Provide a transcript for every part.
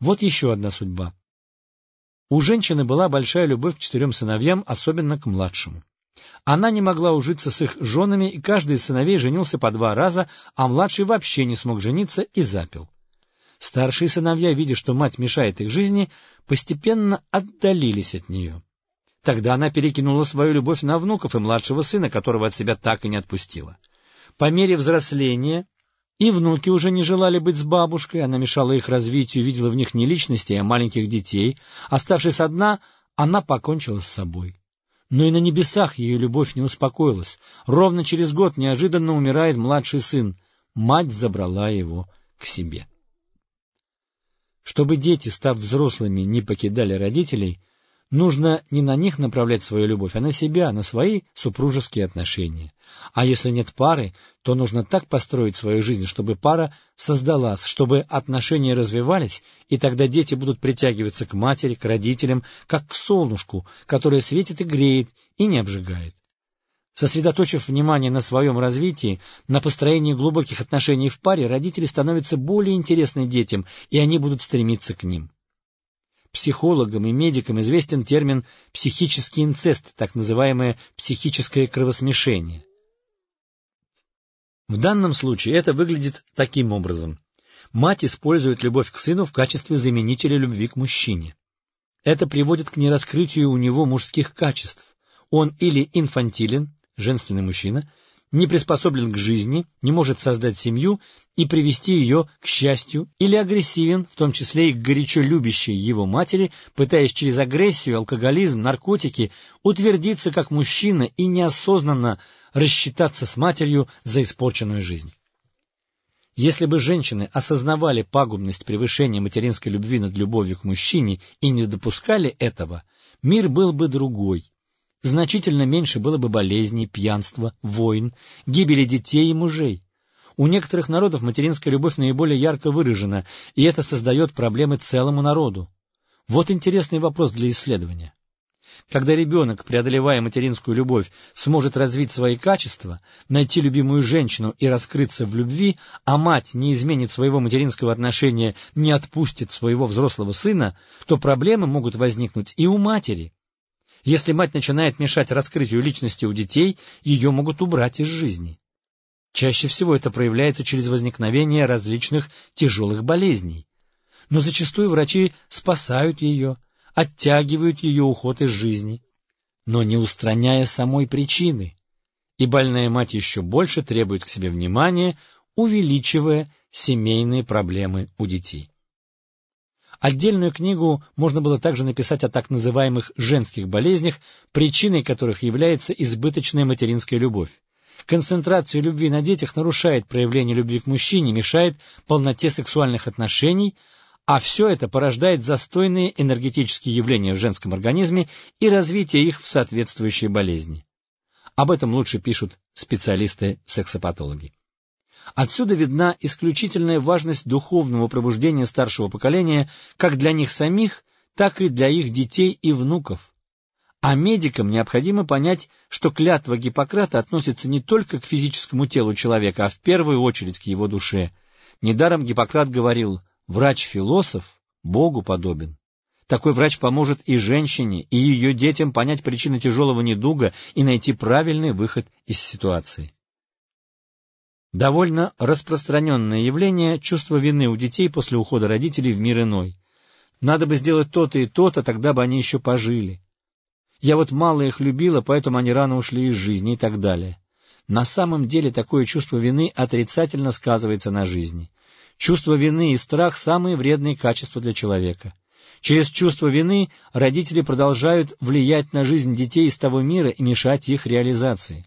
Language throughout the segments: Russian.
Вот еще одна судьба. У женщины была большая любовь к четырем сыновьям, особенно к младшему. Она не могла ужиться с их женами, и каждый из сыновей женился по два раза, а младший вообще не смог жениться и запил. Старшие сыновья, видя, что мать мешает их жизни, постепенно отдалились от нее. Тогда она перекинула свою любовь на внуков и младшего сына, которого от себя так и не отпустила. По мере взросления и внуки уже не желали быть с бабушкой, она мешала их развитию, видела в них не личности, а маленьких детей. Оставшись одна, она покончила с собой. Но и на небесах ее любовь не успокоилась. Ровно через год неожиданно умирает младший сын. Мать забрала его к себе. Чтобы дети, став взрослыми, не покидали родителей, нужно не на них направлять свою любовь, а на себя, на свои супружеские отношения. А если нет пары, то нужно так построить свою жизнь, чтобы пара создалась, чтобы отношения развивались, и тогда дети будут притягиваться к матери, к родителям, как к солнышку, которое светит и греет, и не обжигает. Сосредоточив внимание на своем развитии, на построении глубоких отношений в паре, родители становятся более интересны детям, и они будут стремиться к ним. Психологам и медикам известен термин «психический инцест», так называемое «психическое кровосмешение». В данном случае это выглядит таким образом. Мать использует любовь к сыну в качестве заменителя любви к мужчине. Это приводит к нераскрытию у него мужских качеств. Он или инфантилен, женственный мужчина, не приспособлен к жизни, не может создать семью и привести ее к счастью, или агрессивен, в том числе и к горячо любящей его матери, пытаясь через агрессию, алкоголизм, наркотики утвердиться как мужчина и неосознанно рассчитаться с матерью за испорченную жизнь. Если бы женщины осознавали пагубность превышения материнской любви над любовью к мужчине и не допускали этого, мир был бы другой, значительно меньше было бы болезней, пьянства, войн, гибели детей и мужей. У некоторых народов материнская любовь наиболее ярко выражена, и это создает проблемы целому народу. Вот интересный вопрос для исследования. Когда ребенок, преодолевая материнскую любовь, сможет развить свои качества, найти любимую женщину и раскрыться в любви, а мать не изменит своего материнского отношения, не отпустит своего взрослого сына, то проблемы могут возникнуть и у матери. Если мать начинает мешать раскрытию личности у детей, ее могут убрать из жизни. Чаще всего это проявляется через возникновение различных тяжелых болезней. Но зачастую врачи спасают ее, оттягивают ее уход из жизни, но не устраняя самой причины. И больная мать еще больше требует к себе внимания, увеличивая семейные проблемы у детей. Отдельную книгу можно было также написать о так называемых женских болезнях, причиной которых является избыточная материнская любовь. Концентрация любви на детях нарушает проявление любви к мужчине, мешает полноте сексуальных отношений, а все это порождает застойные энергетические явления в женском организме и развитие их в соответствующие болезни. Об этом лучше пишут специалисты-сексопатологи. Отсюда видна исключительная важность духовного пробуждения старшего поколения как для них самих, так и для их детей и внуков. А медикам необходимо понять, что клятва Гиппократа относится не только к физическому телу человека, а в первую очередь к его душе. Недаром Гиппократ говорил «врач-философ Богу подобен». Такой врач поможет и женщине, и ее детям понять причины тяжелого недуга и найти правильный выход из ситуации. Довольно распространенное явление чувство вины у детей после ухода родителей в мир иной. Надо бы сделать то-то и то-то, тогда бы они еще пожили. Я вот мало их любила, поэтому они рано ушли из жизни и так далее. На самом деле такое чувство вины отрицательно сказывается на жизни. Чувство вины и страх – самые вредные качества для человека. Через чувство вины родители продолжают влиять на жизнь детей из того мира и мешать их реализации.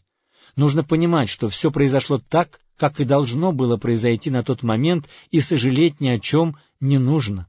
Нужно понимать, что все произошло так, как и должно было произойти на тот момент, и сожалеть ни о чем не нужно.